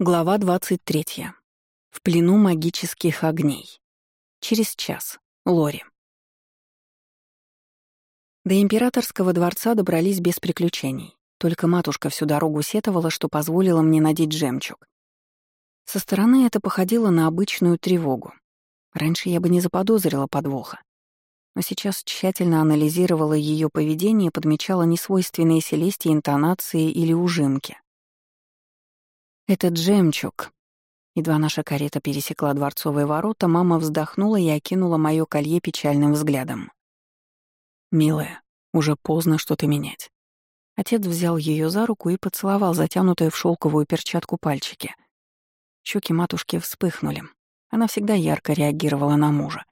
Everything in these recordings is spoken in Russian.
Глава 23. В плену магических огней. Через час. Лори. До императорского дворца добрались без приключений. Только матушка всю дорогу сетовала, что позволила мне надеть жемчуг. Со стороны это походило на обычную тревогу. Раньше я бы не заподозрила подвоха. Но сейчас тщательно анализировала ее поведение и подмечала несвойственные Селесте интонации или ужимки. «Этот жемчуг». Едва наша карета пересекла дворцовые ворота, мама вздохнула и окинула моё колье печальным взглядом. «Милая, уже поздно что-то менять». Отец взял её за руку и поцеловал затянутую в шелковую перчатку пальчики. Щеки матушки вспыхнули. Она всегда ярко реагировала на мужа.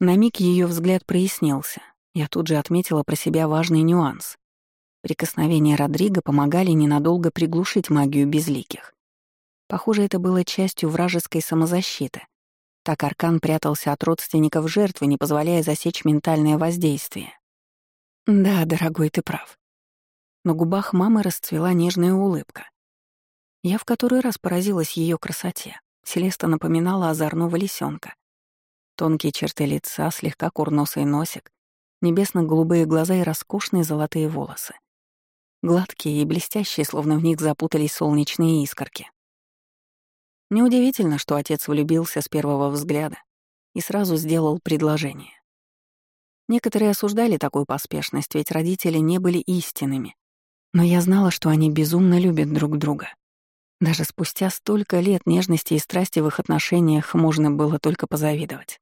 На миг её взгляд прояснился. Я тут же отметила про себя важный нюанс. Прикосновения Родриго помогали ненадолго приглушить магию безликих. Похоже, это было частью вражеской самозащиты. Так Аркан прятался от родственников жертвы, не позволяя засечь ментальное воздействие. «Да, дорогой, ты прав». На губах мамы расцвела нежная улыбка. Я в который раз поразилась ее красоте. Селеста напоминала озорного лисенка. Тонкие черты лица, слегка курносый носик, небесно-голубые глаза и роскошные золотые волосы гладкие и блестящие, словно в них запутались солнечные искорки. Неудивительно, что отец влюбился с первого взгляда и сразу сделал предложение. Некоторые осуждали такую поспешность, ведь родители не были истинными. Но я знала, что они безумно любят друг друга. Даже спустя столько лет нежности и страсти в их отношениях можно было только позавидовать.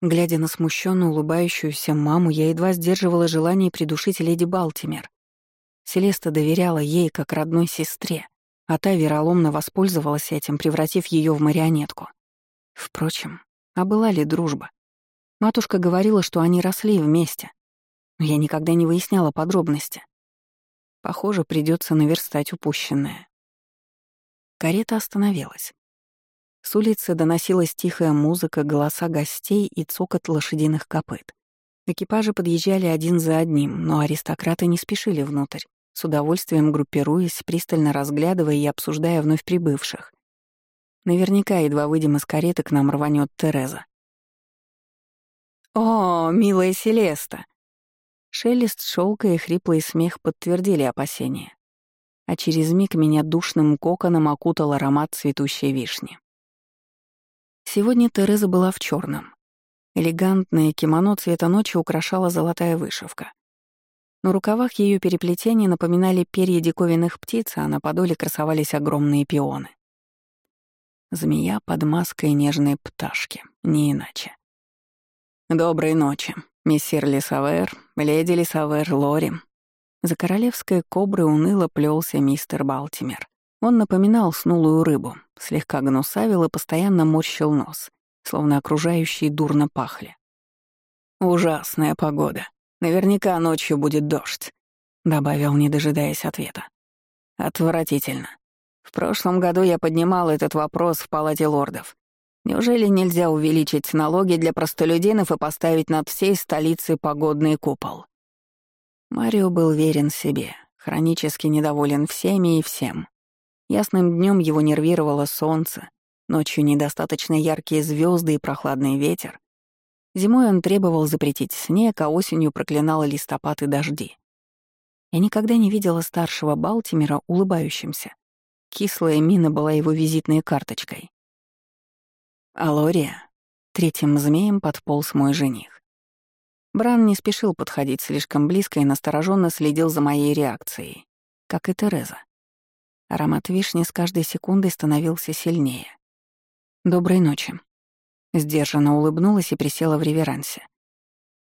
Глядя на смущенно улыбающуюся маму, я едва сдерживала желание придушить леди Балтимер, Селеста доверяла ей как родной сестре, а та вероломно воспользовалась этим, превратив ее в марионетку. Впрочем, а была ли дружба? Матушка говорила, что они росли вместе, но я никогда не выясняла подробности. Похоже, придется наверстать упущенное. Карета остановилась. С улицы доносилась тихая музыка, голоса гостей и цокот лошадиных копыт. Экипажи подъезжали один за одним, но аристократы не спешили внутрь, с удовольствием группируясь, пристально разглядывая и обсуждая вновь прибывших. Наверняка, едва выйдем из кареты, к нам рванет Тереза. «О, милая Селеста!» Шелест шелка и хриплый смех подтвердили опасения. А через миг меня душным коконом окутал аромат цветущей вишни. Сегодня Тереза была в черном, Элегантное кимоно цвета ночи украшала золотая вышивка. На рукавах ее переплетения напоминали перья диковинных птиц, а на подоле красовались огромные пионы. Змея под маской нежной пташки, не иначе. «Доброй ночи, мессир Лисавер, леди Лисавер, Лори». За королевской коброй уныло плелся мистер Балтимер. Он напоминал снулую рыбу, слегка гнусавил и постоянно морщил нос — словно окружающие дурно пахли. «Ужасная погода. Наверняка ночью будет дождь», — добавил, не дожидаясь ответа. «Отвратительно. В прошлом году я поднимал этот вопрос в Палате лордов. Неужели нельзя увеличить налоги для простолюдинов и поставить над всей столицей погодный купол?» Марио был верен себе, хронически недоволен всеми и всем. Ясным днем его нервировало солнце, Ночью недостаточно яркие звезды и прохладный ветер. Зимой он требовал запретить снег, а осенью проклинал листопад и дожди. Я никогда не видела старшего Балтимера улыбающимся. Кислая мина была его визитной карточкой. «Алория», третьим змеем подполз мой жених. Бран не спешил подходить слишком близко и настороженно следил за моей реакцией, как и Тереза. Аромат вишни с каждой секундой становился сильнее. «Доброй ночи». Сдержанно улыбнулась и присела в реверансе.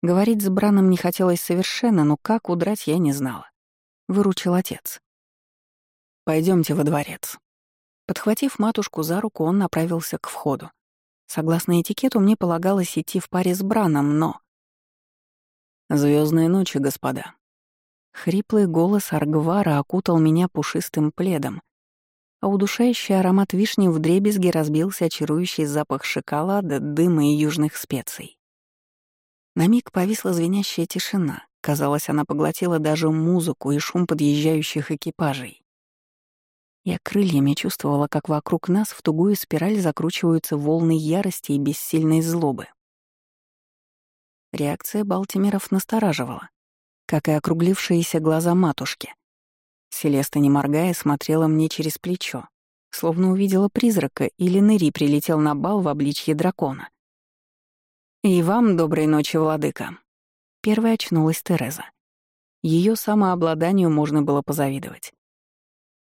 Говорить с Браном не хотелось совершенно, но как удрать я не знала. Выручил отец. Пойдемте во дворец». Подхватив матушку за руку, он направился к входу. Согласно этикету, мне полагалось идти в паре с Браном, но... Звездные ночи, господа». Хриплый голос Аргвара окутал меня пушистым пледом, а удушающий аромат вишни вдребезги разбился очарующий запах шоколада, дыма и южных специй. На миг повисла звенящая тишина. Казалось, она поглотила даже музыку и шум подъезжающих экипажей. Я крыльями чувствовала, как вокруг нас в тугую спираль закручиваются волны ярости и бессильной злобы. Реакция Балтимеров настораживала, как и округлившиеся глаза матушки. Селеста, не моргая, смотрела мне через плечо, словно увидела призрака или Нэри прилетел на бал в обличье дракона. «И вам доброй ночи, владыка!» Первой очнулась Тереза. Ее самообладанию можно было позавидовать.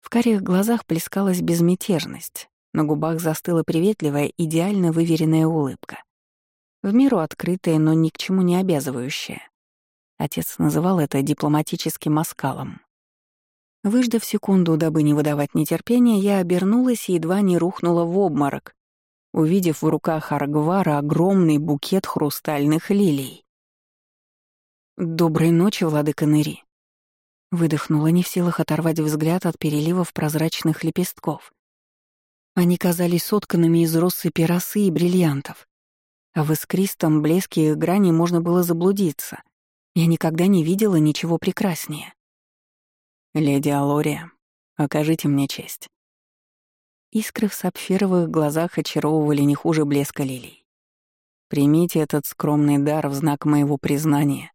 В карих глазах плескалась безмятежность, на губах застыла приветливая, идеально выверенная улыбка. В меру открытая, но ни к чему не обязывающая. Отец называл это дипломатическим оскалом. Выждав секунду, дабы не выдавать нетерпения, я обернулась и едва не рухнула в обморок, увидев в руках Аргвара огромный букет хрустальных лилий. «Доброй ночи, владыка Нэри», Выдохнула, не в силах оторвать взгляд от переливов прозрачных лепестков. Они казались сотканными из россыпи росы и бриллиантов. А в искристом блеске их граней можно было заблудиться. Я никогда не видела ничего прекраснее. «Леди Алория, окажите мне честь». Искры в сапфировых глазах очаровывали не хуже блеска лилий. Примите этот скромный дар в знак моего признания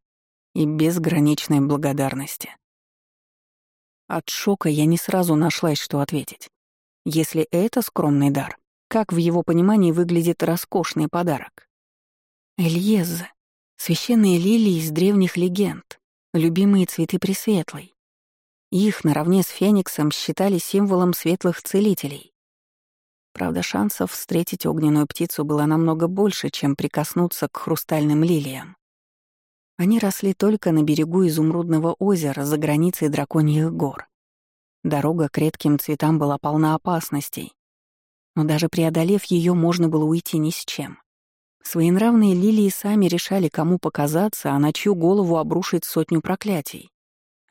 и безграничной благодарности. От шока я не сразу нашлась, что ответить. Если это скромный дар, как в его понимании выглядит роскошный подарок? Эльеза, священные лилии из древних легенд, любимые цветы Пресветлой. Их наравне с Фениксом считали символом светлых целителей. Правда, шансов встретить огненную птицу было намного больше, чем прикоснуться к хрустальным лилиям. Они росли только на берегу изумрудного озера за границей драконьих гор. Дорога к редким цветам была полна опасностей, но даже преодолев ее, можно было уйти ни с чем. Своенравные лилии сами решали, кому показаться, а на чью голову обрушить сотню проклятий.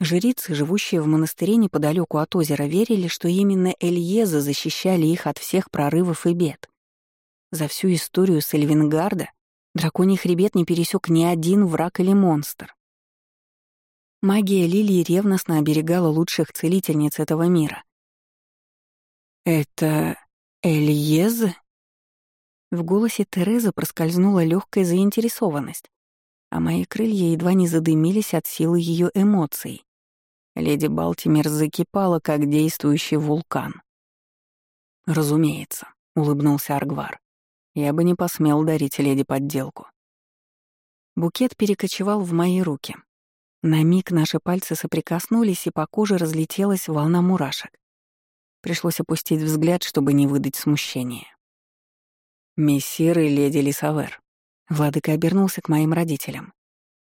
Жрицы, живущие в монастыре неподалеку от озера, верили, что именно Эльеза защищали их от всех прорывов и бед. За всю историю Сальвингарда драконий хребет не пересек ни один враг или монстр. Магия лилии ревностно оберегала лучших целительниц этого мира. «Это Эльеза?» В голосе Терезы проскользнула легкая заинтересованность, а мои крылья едва не задымились от силы ее эмоций. Леди Балтимер закипала, как действующий вулкан. «Разумеется», — улыбнулся Аргвар. «Я бы не посмел дарить леди подделку». Букет перекочевал в мои руки. На миг наши пальцы соприкоснулись, и по коже разлетелась волна мурашек. Пришлось опустить взгляд, чтобы не выдать смущения. «Мессир и леди Лисавер», — владыка обернулся к моим родителям.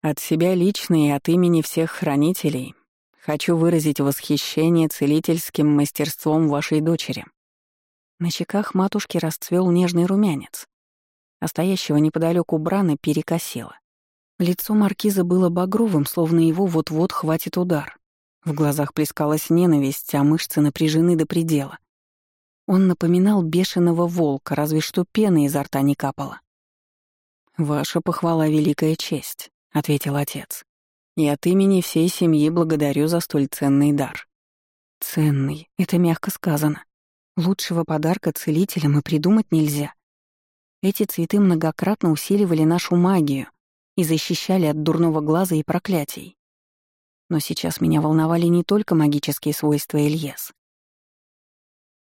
«От себя лично и от имени всех хранителей Хочу выразить восхищение целительским мастерством вашей дочери». На щеках матушки расцвел нежный румянец, а стоящего неподалеку Брана перекосило. Лицо маркиза было багровым, словно его вот-вот хватит удар. В глазах плескалась ненависть, а мышцы напряжены до предела. Он напоминал бешеного волка, разве что пена изо рта не капала. «Ваша похвала — великая честь», — ответил отец. И от имени всей семьи благодарю за столь ценный дар. Ценный — это мягко сказано. Лучшего подарка целителям и придумать нельзя. Эти цветы многократно усиливали нашу магию и защищали от дурного глаза и проклятий. Но сейчас меня волновали не только магические свойства Эльес.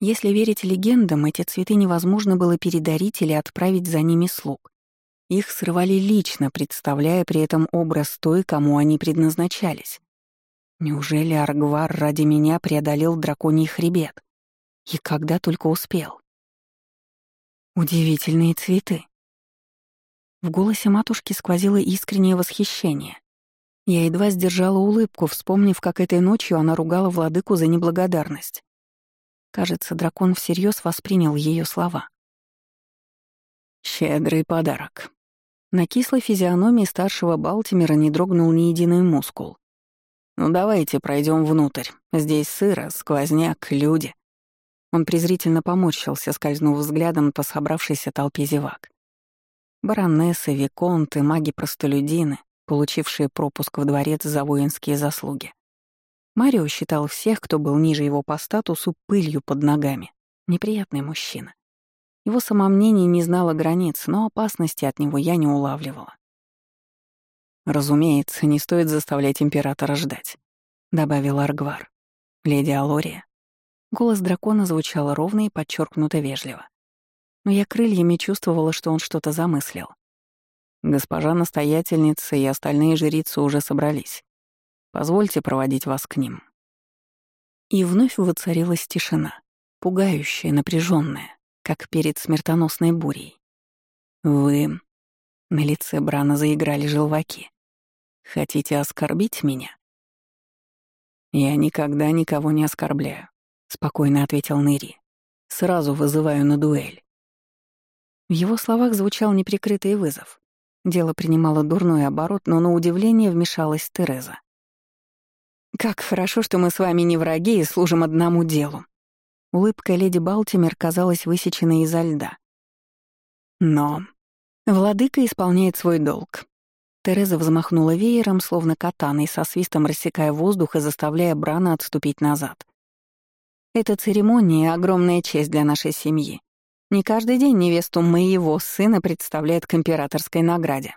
Если верить легендам, эти цветы невозможно было передарить или отправить за ними слуг. Их срывали лично, представляя при этом образ той, кому они предназначались. Неужели Аргвар ради меня преодолел драконий хребет? И когда только успел? Удивительные цветы. В голосе матушки сквозило искреннее восхищение. Я едва сдержала улыбку, вспомнив, как этой ночью она ругала владыку за неблагодарность. Кажется, дракон всерьез воспринял ее слова. «Щедрый подарок», на кислой физиономии старшего Балтимера не дрогнул ни единый мускул. «Ну давайте пройдем внутрь. Здесь сыро, сквозняк, люди». Он презрительно поморщился, скользнув взглядом по собравшейся толпе зевак. Баронессы, виконты, маги-простолюдины, получившие пропуск в дворец за воинские заслуги. Марио считал всех, кто был ниже его по статусу, пылью под ногами. Неприятный мужчина. Его самомнение не знало границ, но опасности от него я не улавливала. «Разумеется, не стоит заставлять императора ждать», — добавил Аргвар. «Леди Алория». Голос дракона звучал ровно и подчеркнуто вежливо. Но я крыльями чувствовала, что он что-то замыслил. Госпожа настоятельница и остальные жрицы уже собрались. Позвольте проводить вас к ним». И вновь воцарилась тишина, пугающая, напряженная, как перед смертоносной бурей. «Вы...» На лице Брана заиграли желваки. «Хотите оскорбить меня?» «Я никогда никого не оскорбляю», — спокойно ответил Нэри. «Сразу вызываю на дуэль». В его словах звучал неприкрытый вызов. Дело принимало дурной оборот, но на удивление вмешалась Тереза. «Как хорошо, что мы с вами не враги и служим одному делу». Улыбка леди Балтимер казалась высеченной изо льда. Но владыка исполняет свой долг. Тереза взмахнула веером, словно катаной, со свистом рассекая воздух и заставляя Брана отступить назад. «Эта церемония — огромная честь для нашей семьи. Не каждый день невесту моего сына представляют к императорской награде».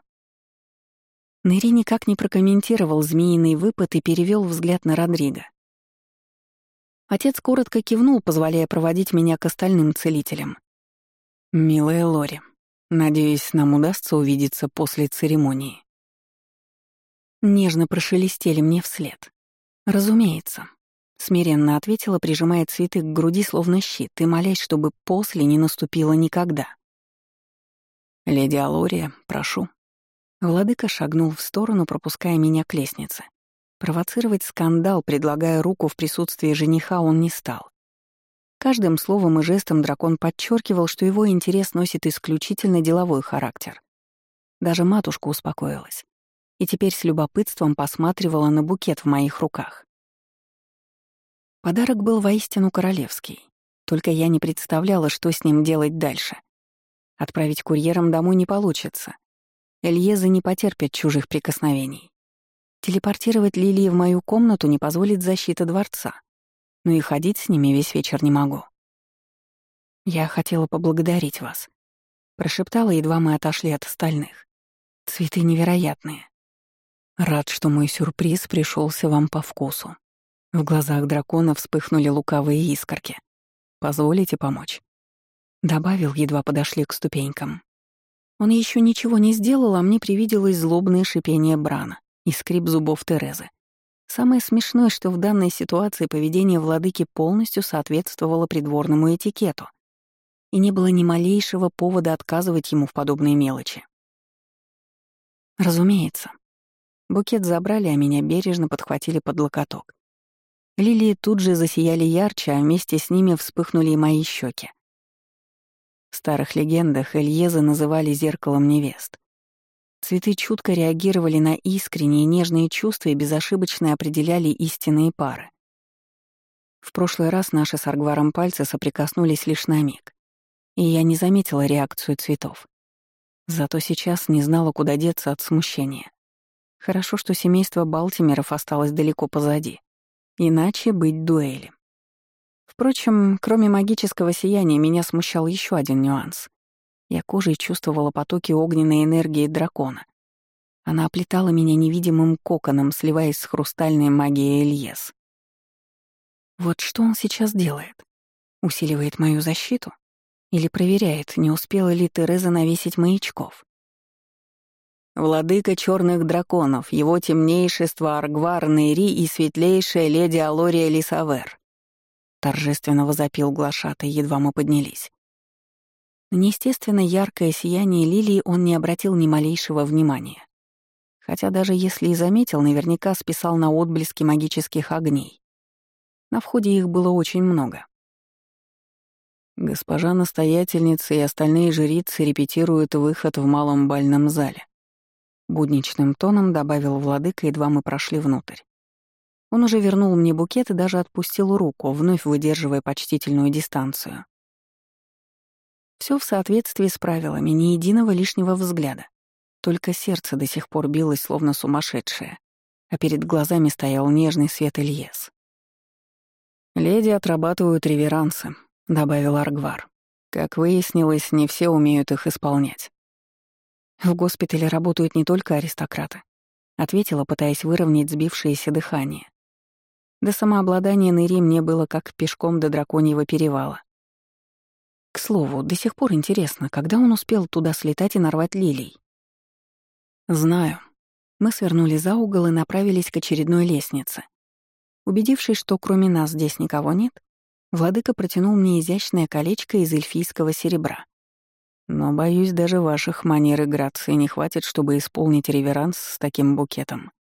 Нэри никак не прокомментировал змеиный выпад и перевел взгляд на Родриго. Отец коротко кивнул, позволяя проводить меня к остальным целителям. «Милая Лори, надеюсь, нам удастся увидеться после церемонии». Нежно прошелестели мне вслед. «Разумеется», — смиренно ответила, прижимая цветы к груди словно щит и молясь, чтобы после не наступило никогда. «Леди Алория, прошу», Владыка шагнул в сторону, пропуская меня к лестнице. Провоцировать скандал, предлагая руку в присутствии жениха, он не стал. Каждым словом и жестом дракон подчеркивал, что его интерес носит исключительно деловой характер. Даже матушка успокоилась и теперь с любопытством посматривала на букет в моих руках. Подарок был воистину королевский, только я не представляла, что с ним делать дальше. Отправить курьером домой не получится, Эльезы не потерпят чужих прикосновений. Телепортировать Лилии в мою комнату не позволит защита дворца. Но и ходить с ними весь вечер не могу. «Я хотела поблагодарить вас», — прошептала, едва мы отошли от остальных. «Цветы невероятные. Рад, что мой сюрприз пришелся вам по вкусу». В глазах дракона вспыхнули лукавые искорки. «Позволите помочь?» Добавил, едва подошли к ступенькам. Он еще ничего не сделал, а мне привиделось злобное шипение Брана и скрип зубов Терезы. Самое смешное, что в данной ситуации поведение владыки полностью соответствовало придворному этикету, и не было ни малейшего повода отказывать ему в подобные мелочи. Разумеется. Букет забрали, а меня бережно подхватили под локоток. Лилии тут же засияли ярче, а вместе с ними вспыхнули и мои щеки. В старых легендах Эльезы называли зеркалом невест. Цветы чутко реагировали на искренние нежные чувства и безошибочно определяли истинные пары. В прошлый раз наши с Аргваром пальцы соприкоснулись лишь на миг, и я не заметила реакцию цветов. Зато сейчас не знала, куда деться от смущения. Хорошо, что семейство Балтимеров осталось далеко позади. Иначе быть дуэли. Впрочем, кроме магического сияния, меня смущал еще один нюанс. Я кожей чувствовала потоки огненной энергии дракона. Она оплетала меня невидимым коконом, сливаясь с хрустальной магией Эльес. Вот что он сейчас делает? Усиливает мою защиту? Или проверяет, не успела ли Тереза навесить маячков? Владыка черных драконов, его темнейшество Аргвар Нейри и светлейшая леди Алория Лисавер торжественно возопил глашатай, едва мы поднялись. На неестественно яркое сияние лилии он не обратил ни малейшего внимания. Хотя даже если и заметил, наверняка списал на отблески магических огней. На входе их было очень много. Госпожа настоятельница и остальные жрицы репетируют выход в малом бальном зале. Будничным тоном добавил владыка, едва мы прошли внутрь. Он уже вернул мне букет и даже отпустил руку, вновь выдерживая почтительную дистанцию. Все в соответствии с правилами, ни единого лишнего взгляда. Только сердце до сих пор билось, словно сумасшедшее, а перед глазами стоял нежный свет Ильес. «Леди отрабатывают реверансы», — добавил Аргвар. «Как выяснилось, не все умеют их исполнять». «В госпитале работают не только аристократы», — ответила, пытаясь выровнять сбившееся дыхание. До самообладания Нэри мне было как пешком до драконьего перевала. К слову, до сих пор интересно, когда он успел туда слетать и нарвать лилий. «Знаю». Мы свернули за угол и направились к очередной лестнице. Убедившись, что кроме нас здесь никого нет, владыка протянул мне изящное колечко из эльфийского серебра. Но, боюсь, даже ваших манер и грации не хватит, чтобы исполнить реверанс с таким букетом.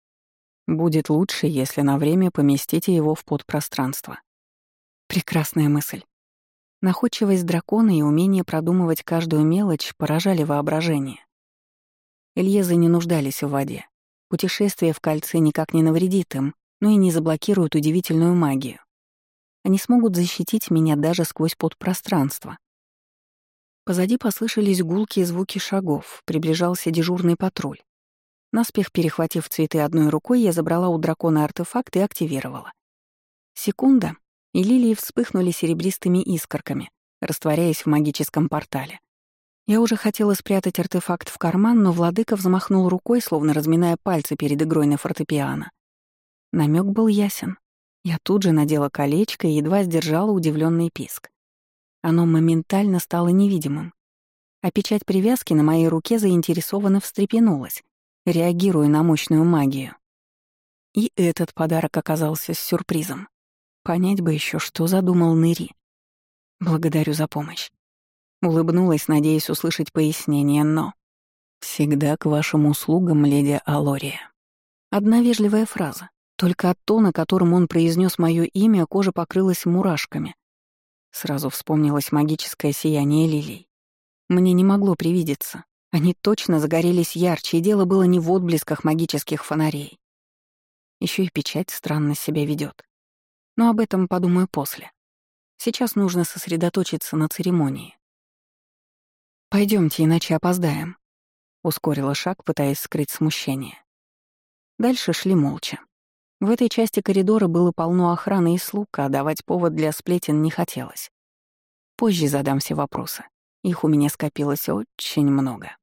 Будет лучше, если на время поместите его в подпространство. Прекрасная мысль. Находчивость дракона и умение продумывать каждую мелочь поражали воображение. Эльезы не нуждались в воде. Путешествие в кольце никак не навредит им, но и не заблокирует удивительную магию. Они смогут защитить меня даже сквозь подпространство. Позади послышались гулкие звуки шагов, приближался дежурный патруль. Наспех перехватив цветы одной рукой, я забрала у дракона артефакт и активировала. Секунда, и лилии вспыхнули серебристыми искорками, растворяясь в магическом портале. Я уже хотела спрятать артефакт в карман, но владыка взмахнул рукой, словно разминая пальцы перед игрой на фортепиано. Намек был ясен. Я тут же надела колечко и едва сдержала удивленный писк. Оно моментально стало невидимым. А печать привязки на моей руке заинтересованно встрепенулась, реагируя на мощную магию. И этот подарок оказался сюрпризом. Понять бы еще, что задумал Ныри. Благодарю за помощь. Улыбнулась, надеясь услышать пояснение, но... «Всегда к вашим услугам, леди Алория». Одна вежливая фраза. Только от тона, которым он произнес мое имя, кожа покрылась мурашками. Сразу вспомнилось магическое сияние лилий. Мне не могло привидеться. Они точно загорелись ярче, и дело было не в отблесках магических фонарей. Еще и печать странно себя ведет. Но об этом подумаю после. Сейчас нужно сосредоточиться на церемонии. Пойдемте, иначе опоздаем. Ускорила шаг, пытаясь скрыть смущение. Дальше шли молча. В этой части коридора было полно охраны и слуг, а давать повод для сплетен не хотелось. Позже задам все вопросы. Их у меня скопилось очень много.